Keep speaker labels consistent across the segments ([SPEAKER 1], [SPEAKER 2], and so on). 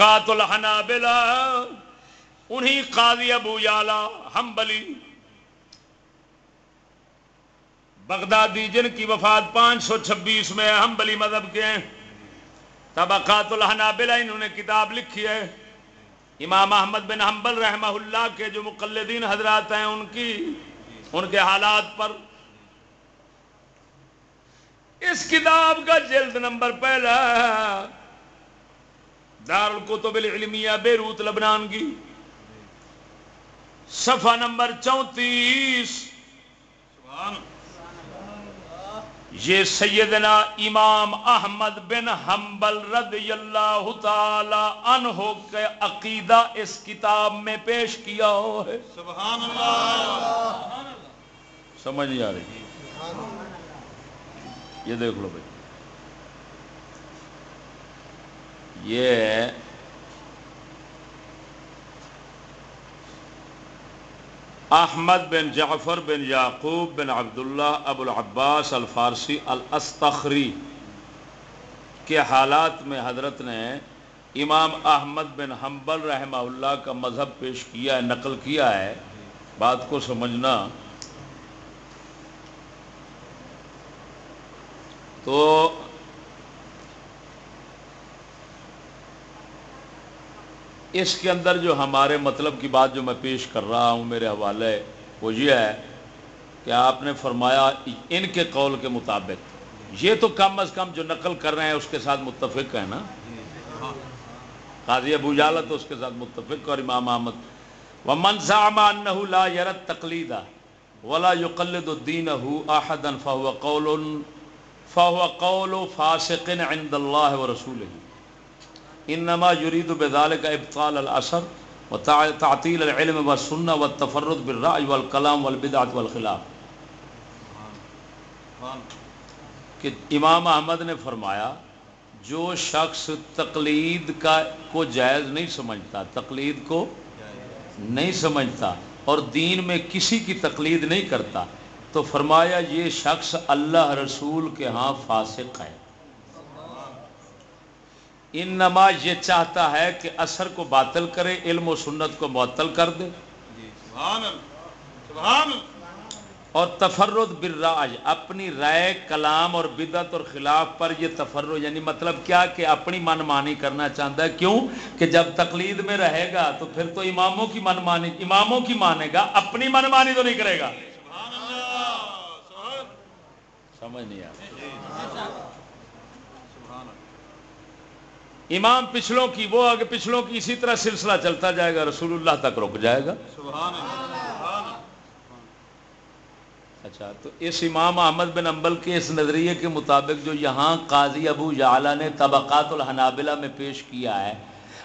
[SPEAKER 1] طبقات الحنابلہ انہی قاضی ابو یالا ہمبلی بغدادی جن کی وفات پانچ سو چھبیس میں ہم بلی مذہب کے ہیں طبقات الحنابلہ انہوں نے کتاب لکھی ہے، امام احمد بن حنبل رحمہ اللہ کے جو مقلدین حضرات ہیں ان کی، ان کے حالات پر۔ اس کتاب کا جلد نمبر پہلا دار القتب العلمیہ بیروت لبنان کی۔ صفحہ نمبر چونتیس۔ یہ سیدنا امام احمد بن حنبل رضی اللہ تعالی عنہ کے عقیدہ اس کتاب میں پیش کیا ہو ہے۔
[SPEAKER 2] سبحان اللہ
[SPEAKER 1] سمجھ نہیں آ رہی۔ یہ دیکھ لو بھائی۔ یہ احمد بن جعفر بن یعقوب بن عبداللہ ابو العباس الفارسی الاستخری کے حالات میں حضرت نے امام احمد بن حنبل رحمہ اللہ کا مذہب پیش کیا ہے، نقل کیا ہے۔ بات کو سمجھنا۔ تو اس کے اندر جو ہمارے مطلب کی بات جو میں پیش کر رہا ہوں میرے حوالے وہ یہ ہے کہ آپ نے فرمایا ان کے قول کے مطابق۔ یہ تو کم از کم جو نقل کر رہے ہیں اس کے ساتھ متفق ہے نا؟ قاضی ابو جالا تو اس کے ساتھ متفق اور امام احمد۔ و منصام لا یرت تقلیدہ ولا یقلد الدین احدن فهو قول فهو قول فاسق عند اللہ و رسول انما يريد بذلك ابطال الاثر وتعطيل العلم والسنه والتفرد بالراي والكلام والبدعه والخلاف. کہ امام احمد نے فرمایا، جو شخص تقلید کا کو جائز نہیں سمجھتا، تقلید کو نہیں سمجھتا اور دین میں کسی کی تقلید نہیں کرتا، تو فرمایا یہ شخص اللہ رسول کے ہاں فاسق ہے۔ ان نما یہ چاہتا ہے کہ اثر کو باطل کرے علم و سنت کو معطل کر دے۔
[SPEAKER 2] سبحان اللہ سبحان اللہ۔
[SPEAKER 1] اور تفرد بالراج اپنی رائے کلام اور بدعت اور خلاف پر یہ تفرد یعنی مطلب کیا کہ اپنی من مانی کرنا چاہتا ہے؟ کیوں؟ کہ جب تقلید میں رہے گا تو پھر تو اماموں کی من مانی اماموں کی مانے گا اپنی من مانی تو نہیں کرے گا۔
[SPEAKER 2] سبحان اللہ سبحان
[SPEAKER 1] سمجھ نہیں آ امام پچھلوں کی، وہ آگے پچھلوں کی اسی طرح سلسلہ چلتا جائے گا، رسول اللہ تک رک جائے گا۔
[SPEAKER 2] سبحان اللہ
[SPEAKER 1] اچھا تو اس امام احمد بن امبل کے اس نظریے کے مطابق جو یہاں قاضی ابو جعلا نے طبقات الحنابلہ میں پیش کیا ہے،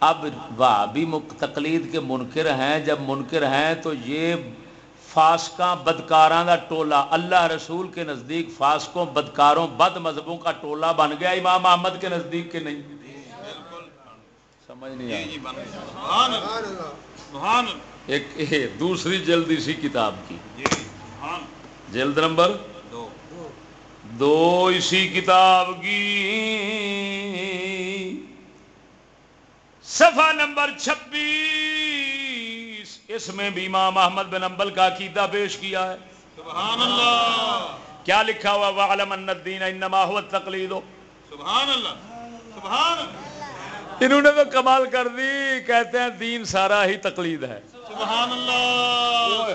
[SPEAKER 1] اب وہابی تقلید کے منکر ہیں۔ جب منکر ہیں تو یہ فاسقاں، بدکاراں دا ٹولہ۔ اللہ رسول کے نزدیک فاسقوں، بدکاروں، بد مذہبوں کا ٹولہ بن گیا امام احمد کے نزدیک کے نہیں؟ سمجھ نہیں
[SPEAKER 2] جی
[SPEAKER 1] آئی۔
[SPEAKER 2] جی بن گیا۔ سبحان اللہ۔ سبحان اللہ۔
[SPEAKER 1] ایک ایک دوسری جلد اسی کتاب کی۔
[SPEAKER 2] جی سبحان
[SPEAKER 1] جلد نمبر
[SPEAKER 2] دو۔
[SPEAKER 1] دو اسی کتاب کی۔ صفحہ نمبر چھبیس۔ اس میں بھی امام احمد بن امبل کا عقیدہ پیش کیا ہے۔
[SPEAKER 2] سبحان اللہ۔
[SPEAKER 1] کیا لکھا ہوا وعلم ان الدین انما هو التقلید
[SPEAKER 2] سبحان اللہ۔ سبحان اللہ۔
[SPEAKER 1] انہوں نے تو کمال کر دی کہتے ہیں دین سارا ہی تقلید ہے۔
[SPEAKER 2] سبحان اللہ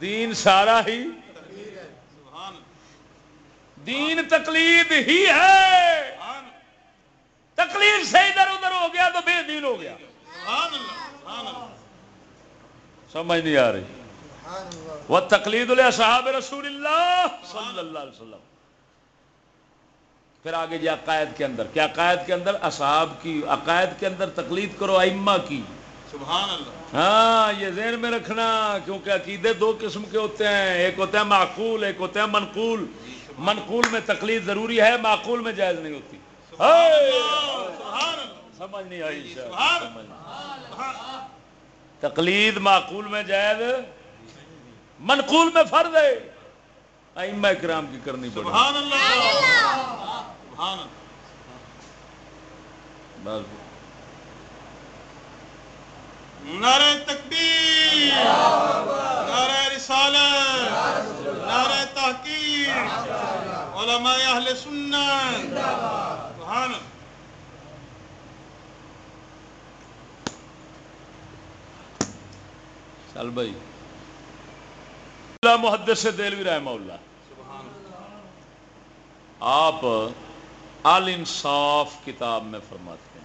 [SPEAKER 1] دین سارا ہی
[SPEAKER 2] سبحان اللہ
[SPEAKER 1] دین تقلید ہی ہے۔
[SPEAKER 2] سبحان۔
[SPEAKER 1] تقلید سے ادھر ادھر ہو گیا تو بے دین ہو گیا۔
[SPEAKER 2] سبحان اللہ سبحان اللہ
[SPEAKER 1] سمجھ نہیں آ رہی۔ وہ تقلید صحاب رسول اللہ صلی اللہ علیہ وسلم۔ پھر آگے جی عقائد کے اندر۔ کیا عقائد کے اندر اصحاب کی عقائد کے اندر تقلید کرو ائمہ کی۔
[SPEAKER 2] سبحان اللہ۔
[SPEAKER 1] ہاں یہ ذہن میں رکھنا کیونکہ عقیدے دو قسم کے ہوتے ہیں۔ ایک ہوتا ہے معقول ایک ہوتا ہے منقول۔ منقول میں تقلید ضروری ہے معقول میں جائز نہیں ہوتی۔ ہائے!
[SPEAKER 2] سبحان اللہ۔
[SPEAKER 1] سمجھ نہیں آئی۔ تقلید معقول میں جائز منقول میں فرض ہے۔ ائمہ کرام کی کرنی پڑے۔
[SPEAKER 2] سبحان اللہ. نعرہ تکبیر. نعرہ رسالت. نعرہ تحقیق. علماء اہل سنت. سبحان اللہ.
[SPEAKER 1] چل بھائی. محدث سے دل بھی رحمہ اللہ. آپ الانصاف کتاب میں فرماتے ہیں۔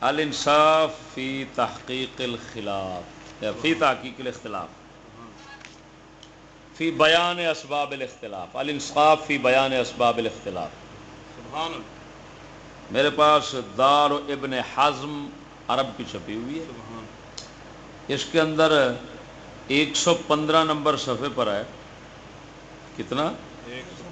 [SPEAKER 1] الانصاف فی تحقیق الخلاف یا فی تحقیق الاختلاف۔ فی بیان اسباب الاختلاف۔ الانصاف فی بیان اسباب الاختلاف۔
[SPEAKER 2] سبحان اللہ۔
[SPEAKER 1] میرے پاس دار ابن حزم عرب کی چھپی ہوئی ہے۔
[SPEAKER 2] سبحان
[SPEAKER 1] اس کے اندر ایک سو پندرہ نمبر صفحے پر ہے۔ کتنا
[SPEAKER 2] ایک سو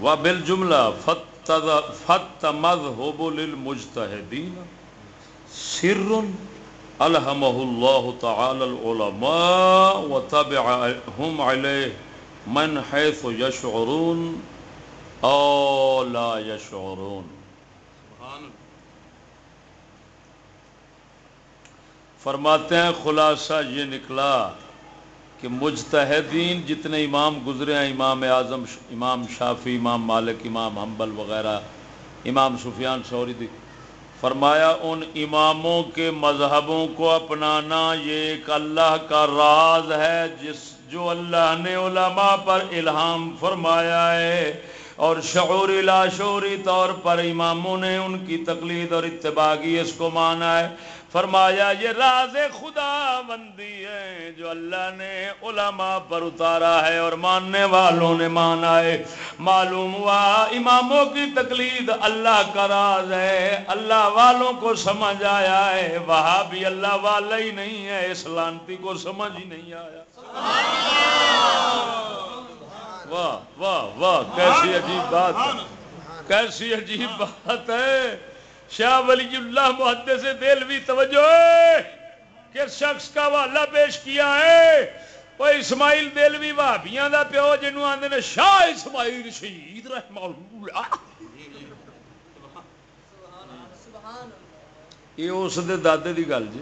[SPEAKER 1] و بال جملہ فت مذہب للمجتہدین سر الحمہ اللہ تعالی العلماء و علیہ من حیث یشعرون او لا یشعرون فرماتے ہیں خلاصہ یہ نکلا کہ مجتہدین جتنے امام گزرے ہیں، امام اعظم، امام شافی امام مالک، امام حنبل وغیرہ، امام سفیان سوری دی، فرمایا ان اماموں کے مذہبوں کو اپنانا یہ ایک اللہ کا راز ہے، جس جو اللہ نے علماء پر الہام فرمایا ہے۔ اور شعوری لاشعوری طور پر اماموں نے ان کی تقلید اور اتباع کی اس کو مانا ہے۔ فرمایا، یہ راز خدا بندی ہے جو اللہ نے علماء پر اتارا ہے اور ماننے والوں نے مانا ہے۔ معلوم ہوا، اماموں کی تقلید اللہ کا راز ہے، اللہ والوں کو سمجھ آیا ہے۔ وہاں بھی اللہ والا ہی نہیں ہے، اس لانتی کو سمجھ ہی نہیں آیا۔ واہ واہ واہ، کیسی عجیب بات ہے۔ کیسی عجیب بات ہے۔ شاہ ولی اللہ محدث دلوی توجہ! ہے کس شخص کا حوالہ پیش کیا ہے۔ وہ اسماعیل دلوی بھابیاں دا پیو جنوں آندے نے شاہ اسماعیل شہید رحمہ اللہ۔ یہ اس دے دادے دی گل جی۔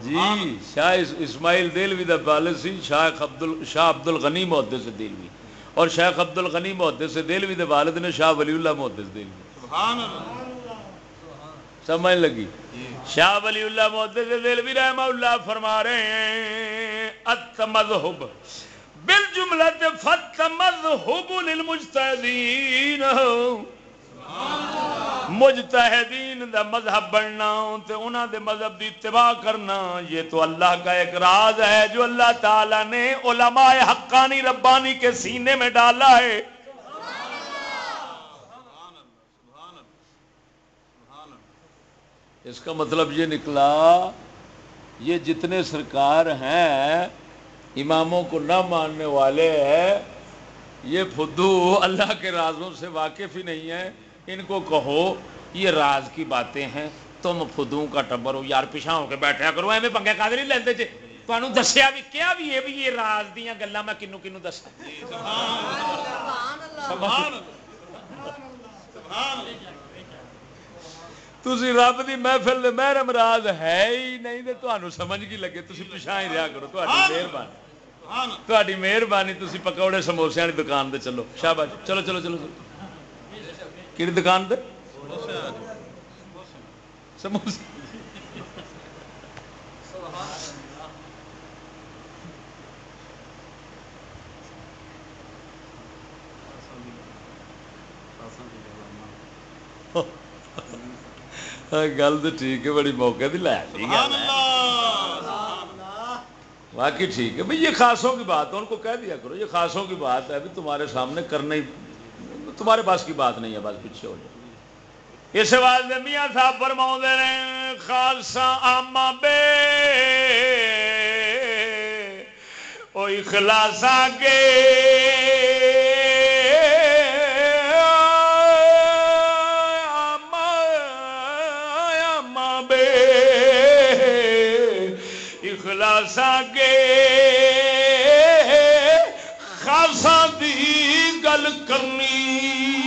[SPEAKER 2] جی
[SPEAKER 1] شاہ اسماعیل دلوی دا والد سی، شاہ عبد شاہ عبد الغنی محدث دلوی اور شیخ عبد الغنی محدث دلوی دے والد نے شاہ ولی اللہ محدث دلوی
[SPEAKER 2] سبحان اللہ۔
[SPEAKER 1] سمجھ لگی؟
[SPEAKER 2] جی۔
[SPEAKER 1] شاہ ولی اللہ محدث دلوی رحمہ اللہ فرما رہے ہیں التمذہب۔ بالجملہ فت مذہب للمجتہدین۔ مجتہدین دا مذہب بننا تے انہاں دے مذہب دی اتباع کرنا یہ تو اللہ کا ایک راز ہے جو اللہ تعالی نے علماء حقانی ربانی کے سینے میں ڈالا ہے
[SPEAKER 2] سبحان اللہ سبحان اللہ سبحان اللہ
[SPEAKER 1] اس کا مطلب یہ نکلا یہ جتنے سرکار ہیں اماموں کو نہ ماننے والے ہیں یہ فدو اللہ کے رازوں سے واقف ہی نہیں ہے ان کو کہو یہ راز کی باتیں ہیں۔ تم فدو کا ٹبر ہو یار پیچھا ہو کے بیٹھا کرو ایویں پنگے کاد نہیں لیندے جے۔ تانوں دسیا بھی کیا بھی یہ بھی یہ راز دیاں گلاں میں کنو کنو دساں
[SPEAKER 2] سبحان اللہ۔ سبحان اللہ۔
[SPEAKER 1] تسی رب دی محفل دے محرم راز ہے ہی نہیں تے تانوں سمجھ کی لگے تسی پیچھا ہی رہیا کرو تہاڈی مہربانی تہاڈی مہربانی تسی پکوڑے سموسے والی دکان تے چلو شاباش چلو چلو چلو چلو کیڑی دکان تے سموسے گل تو ٹھیک ہے بڑی موقع دی لے واقعی ٹھیک ہے بھئی یہ خاصوں کی بات ہے ان کو کہہ دیا کرو یہ خاصوں کی بات ہے بھی تمہارے سامنے کرنے ہی تمہارے پاس کی بات نہیں ہے بس پیچھے ہو جائے اس واسطے میاں صاحب فرماؤں دے رہے ہیں خالصہ آمہ بے او اخلاصا کے اخلاصا کے خاصا دی گل گل کرنی۔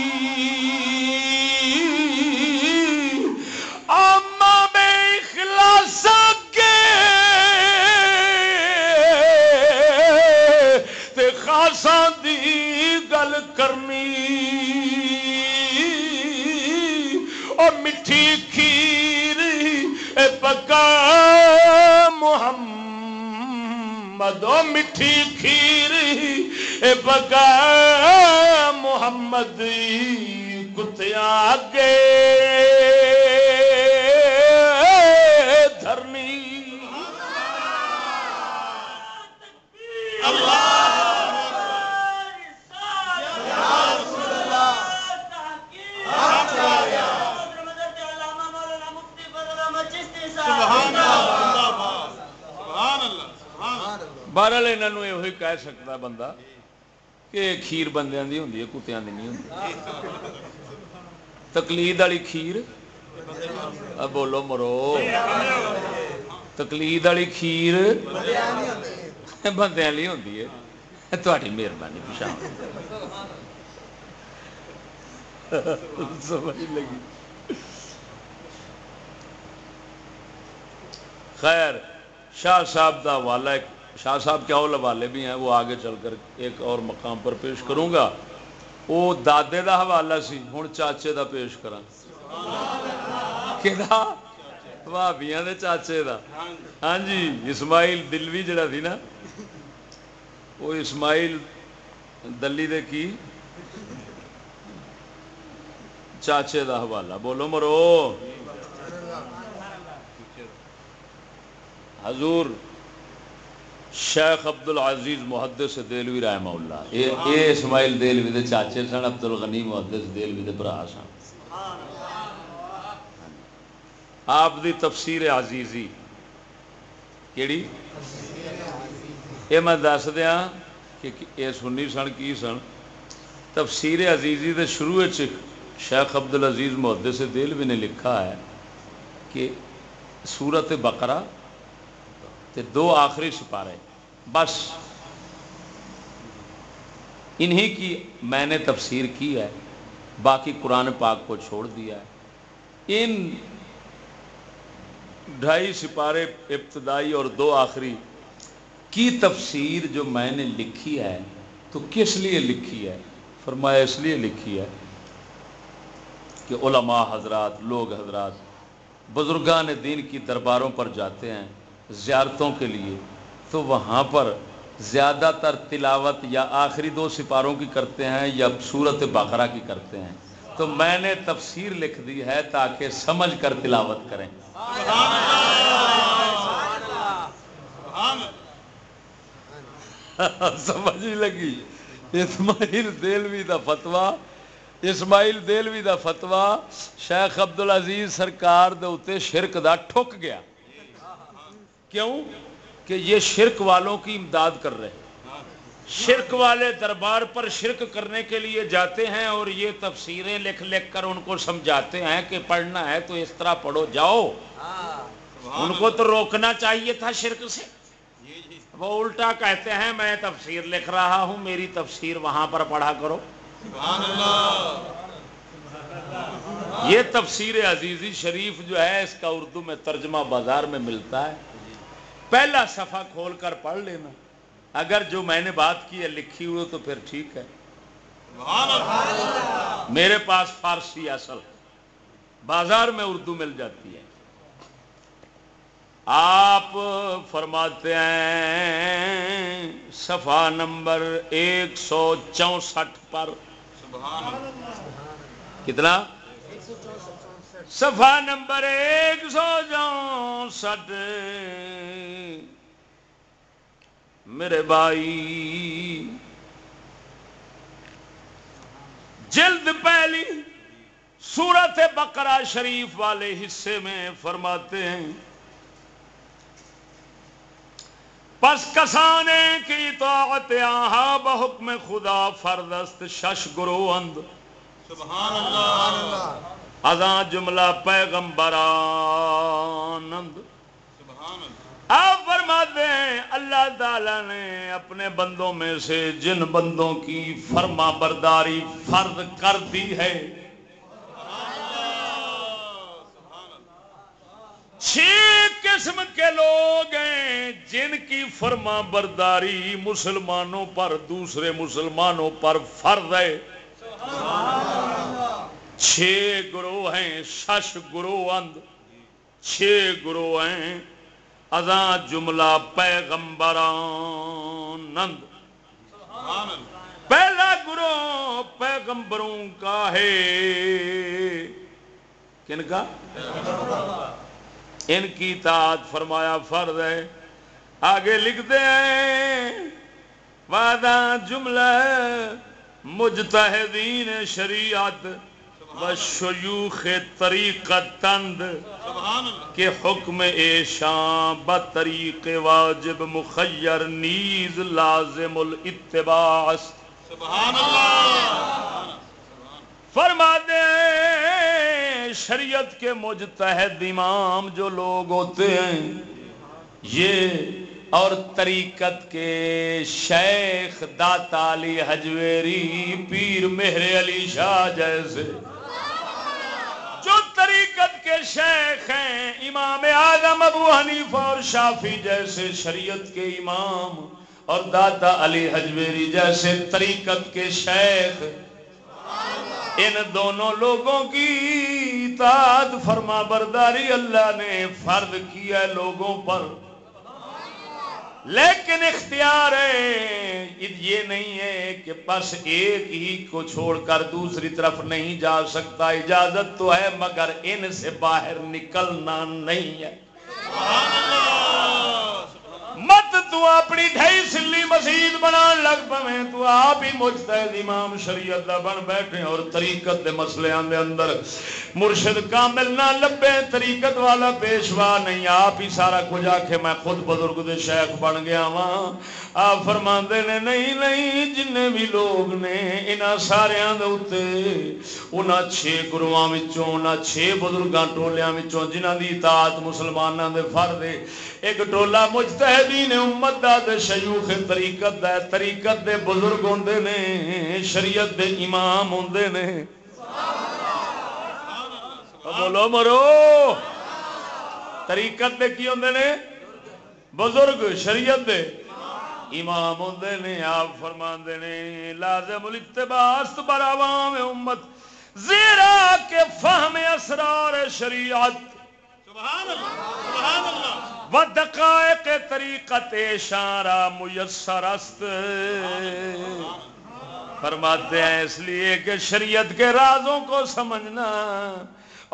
[SPEAKER 1] محمد او مٹھی کھیر اے محمد کتیا گے بہرحال یہاں یہ کہہ سکتا بندہ کہ کھیر بندیاں دی ہوندی ہے، کتیاں دی نہیں ہوندی۔ تقلید والی کھیر؟ بولو مرو۔ تقلید والی کھیر بندیاں لی ہوندی ہے۔ تھوڑی مہربانی پچھا سمجھ لگی۔ خیر، شاہ صاحب کا حوالہ ایک شاہ صاحب کے اور حوالے بھی ہیں، وہ آگے چل کر ایک اور مقام پر پیش کروں گا۔ وہ دادے دا حوالہ سی ہوں چاچے دا پیش کرا کہ بھابیاں دے چاچے دا۔ ہاں جی اسماعیل دلوی جڑا سی نا، وہ اسماعیل دلی دے کی؟ چاچے دا حوالہ۔ بولو مرو۔ حضور شیخ عبد العزیز محدث دلوی رحمہ اللہ۔ یہ اسماعیل دلوی دے چاچے سن عبد الغنی محدث دلوی دے بھرا سن۔ آپ دی تفسیر عزیزی۔ کیڑی؟ یہ میں دس دیا کہ یہ سنی سن، کی سن؟ تفسیر عزیزی دے شروع وچ شیخ عبد العزیز محدث دلوی نے لکھا ہے کہ سورت بقرہ تے دو آخری سپارے۔ بس۔ انہی کی میں نے تفسیر کی ہے۔ باقی قرآن پاک کو چھوڑ دیا ہے۔ ان ڈھائی سپارے ابتدائی اور دو آخری کی تفسیر جو میں نے لکھی ہے، تو کس لیے لکھی ہے؟ فرمایا اس لیے لکھی ہے کہ علماء حضرات، لوگ حضرات، بزرگان دین کی درباروں پر جاتے ہیں۔ زیارتوں کے لیے، تو وہاں پر زیادہ تر تلاوت یا آخری دو سپاروں کی کرتے ہیں یا صورت بقرہ کی کرتے ہیں۔ تو میں نے تفسیر لکھ دی ہے تاکہ سمجھ کر تلاوت کریں۔ سمجھ نہیں لگی۔ اسماعیل دلوی دا فتوا اسماعیل دلوی دا فتوا شیخ عبد العزیز سرکار دے اتنے شرک دا ٹھک گیا۔ کیوں کہ یہ شرک والوں کی امداد کر رہے ہیں۔ شرک والے دربار پر شرک کرنے کے لیے جاتے ہیں اور یہ تفسیریں لکھ لکھ کر ان کو سمجھاتے ہیں کہ پڑھنا ہے تو اس طرح پڑھو جاؤ۔ ان کو تو روکنا چاہیے تھا شرک سے۔
[SPEAKER 2] جی جی۔
[SPEAKER 1] وہ الٹا کہتے ہیں میں تفسیر لکھ رہا ہوں میری تفسیر وہاں پر پڑھا کرو۔ یہ تفسیر عزیزی شریف جو ہے اس کا اردو میں ترجمہ بازار میں ملتا ہے۔ پہلا صفحہ کھول کر پڑھ لینا۔ اگر جو میں نے بات کی ہے لکھی ہوئی تو پھر ٹھیک ہے۔ میرے پاس فارسی اصل بازار میں اردو مل جاتی ہے۔ آپ فرماتے ہیں صفحہ نمبر ایک سو چونسٹھ پر۔
[SPEAKER 2] سبحان اللہ
[SPEAKER 1] کتنا؟ صفحہ نمبر ایک سو چونسٹھ میرے بھائی جلد پہلی سورت بقرہ شریف والے حصے میں فرماتے ہیں پس کسانے کی طاعت آہا بحکم خدا فردست شش گرو اند
[SPEAKER 2] سبحان اللہ
[SPEAKER 1] ازاں جملہ پیغمبرانند۔
[SPEAKER 2] سبحان اللہ۔
[SPEAKER 1] آپ فرماتے ہیں اللہ تعالی نے اپنے بندوں میں سے جن بندوں کی فرما برداری فرض کر دی ہے۔ چھ قسم کے لوگ ہیں جن کی فرما برداری مسلمانوں پر دوسرے مسلمانوں پر فرض ہے۔ چھ گروہ ہیں، شش گروہ اند۔ چھ گروہ ہیں ازاں جملہ پیغمبران نند پہلا گروہ پیغمبروں کا ہے۔ کن کا؟ ان کی تعداد فرمایا فرض ہے۔ آگے لکھتے ہیں، وعدہ جملہ مجتہدین شریعت۔ شیوخ طریقت تند کے حکم ایشان بطریق واجب مخیر نیز لازم الاتباع
[SPEAKER 2] سبحان اللہ.
[SPEAKER 1] فرما دے شریعت کے مجتہد امام جو لوگ ہوتے ہیں یہ اور طریقت کے شیخ داتا علی حجویری پیر مہر علی شاہ جیسے طریقت کے شیخ ہیں، امام اعظم ابو حنیفہ اور شافی جیسے شریعت کے امام اور دادا علی حجویری جیسے طریقت کے شیخ۔ ان دونوں لوگوں کی اطاعت فرما برداری اللہ نے فرض کیا لوگوں پر۔ لیکن اختیار ہے، یہ نہیں ہے کہ بس ایک ہی کو چھوڑ کر دوسری طرف نہیں جا سکتا۔ اجازت تو ہے، مگر ان سے باہر نکلنا نہیں ہے۔ تو اپنی ڈھائی سلی مسیح بنا لگ پویں، تو آپ ہی مجتہد امام شریعت دا بن بیٹھے اور طریقت دے مسئلیاں دے اندر مرشد کامل نہ لبے، طریقت والا پیشوا نہیں، آپ ہی سارا کچھ آکھے میں خود بزرگ دے شیخ بن گیا ہاں آپ فرماندے نے، نہیں نہیں جن بھی لوگ نے انہاں ساریاں دے اوتے انہاں چھ گروہاں وچوں چھ بزرگاں ٹولیاں وچوں، جنہاں دی اطاعت مسلماناں دے فرض ہے، ایک ٹولا مجتہدین امت دا دے شیوخ طریقت دا طریقت دے بزرگ ہوندے نے، شریعت دے امام ہوندے نے۔ بولو مرو۔ طریقت دے کی ہوندے نے؟ بزرگ، شریعت دے۔ امام ہوندے نے آپ فرماندے نے لازم الاتباع است بر عوام امت زیرا کے فہم اسرار شریعت۔
[SPEAKER 2] سبحان اللہ سبحان اللہ۔
[SPEAKER 1] و دقائق طریقت اشارہ میسر است۔ فرماتے ہیں اس لیے کہ شریعت کے رازوں کو سمجھنا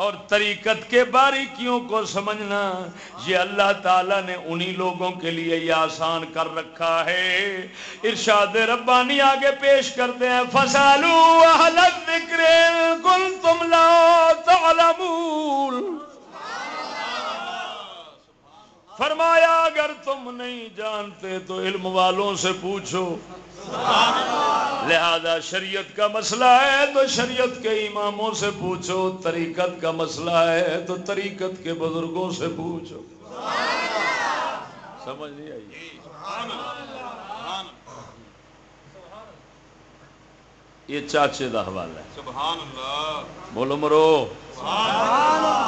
[SPEAKER 1] اور طریقت کے باریکیوں کو سمجھنا، یہ اللہ تعالیٰ نے انہی لوگوں کے لیے یہ آسان کر رکھا ہے۔ ارشاد ربانی آگے پیش کرتے ہیں فسالو اہل الذکر کن تم لا فرمایا اگر تم نہیں جانتے تو علم والوں سے پوچھو۔ لہذا شریعت کا مسئلہ ہے تو شریعت کے اماموں سے پوچھو طریقت کا مسئلہ ہے تو طریقت کے بزرگوں سے پوچھو۔ سمجھ نہیں آئی؟
[SPEAKER 2] اللہ
[SPEAKER 1] یہ چاچے دا حوالہ ہے۔
[SPEAKER 2] سبحان اللہ۔
[SPEAKER 1] بولو مرو۔
[SPEAKER 2] سبحان
[SPEAKER 1] اعظم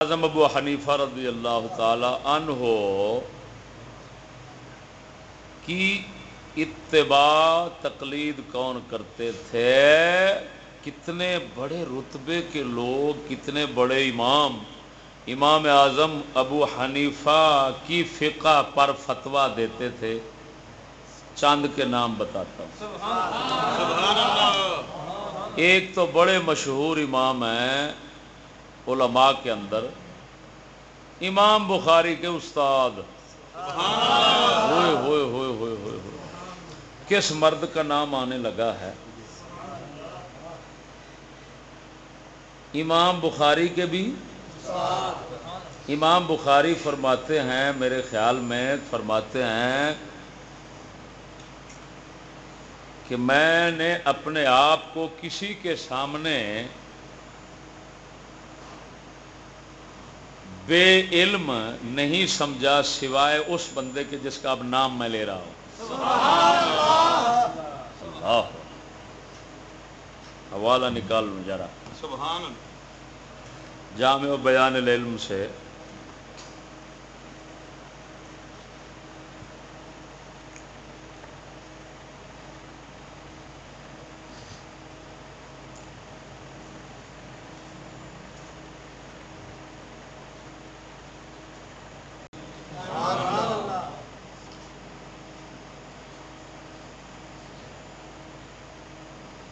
[SPEAKER 1] اعظم ابو حنیفہ رضی اللہ تعالی عنہ کی اتباع تقلید کون کرتے تھے؟ کتنے بڑے رتبے کے لوگ، کتنے بڑے امام۔ امام اعظم ابو حنیفہ کی فقہ پر فتویٰ دیتے تھے۔ چاند کے نام بتاتا ہوں۔
[SPEAKER 2] سبحان اللہ
[SPEAKER 1] ایک تو بڑے مشہور امام ہیں علماء کے اندر۔ امام بخاری کے استاد۔ ہوئے ہوئے کس مرد کا نام آنے لگا ہے؟ امام بخاری کے بھی؟ امام بخاری فرماتے ہیں، میرے خیال میں فرماتے ہیں کہ میں نے اپنے آپ کو کسی کے سامنے بے علم نہیں سمجھا سوائے اس بندے کے جس کا اب نام میں لے رہا ہوں۔ سبحان اللہ حوالہ نکال لوں ذرا.
[SPEAKER 2] سبحان
[SPEAKER 1] جامع بیان العلم سے